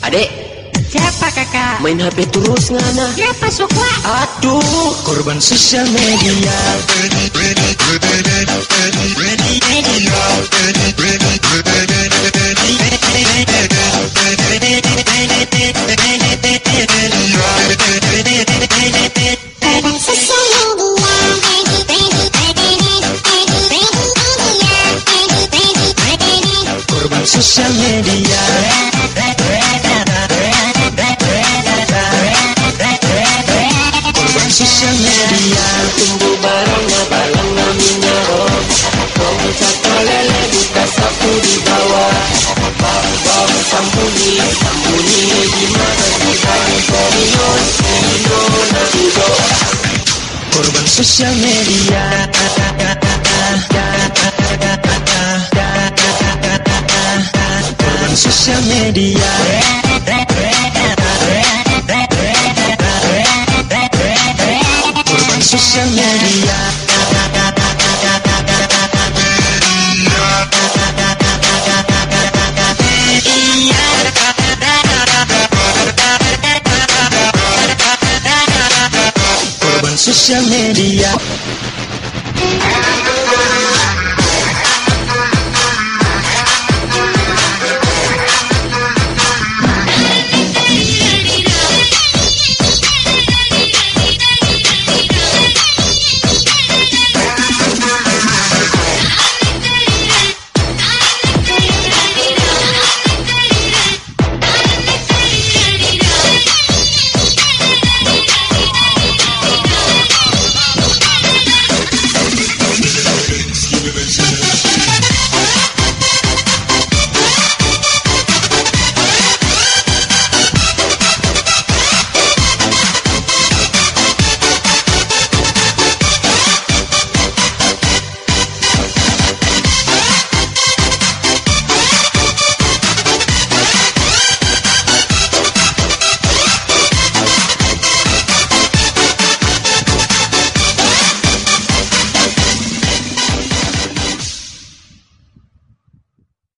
Adek, Siapa kakak? main HP terus ngana. Siapa suka? Aduh, korban sosial media. Korban sosial Korban sosial media. Sosial media. Tumbuh barangnya balangnya minyak. Pemucat lele buka sapu di bawah. Bang sambunyi, sambunyi di mana kita serius, serius duduk. Korban sosial media. Korban sosial media. Korban sosial media. Korban sosial media.